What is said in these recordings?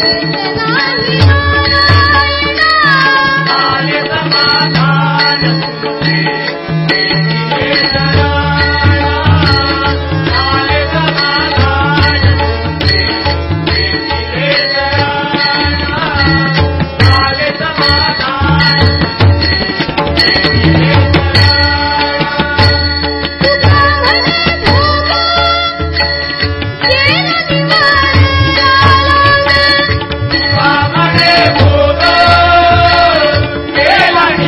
नाही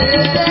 Hare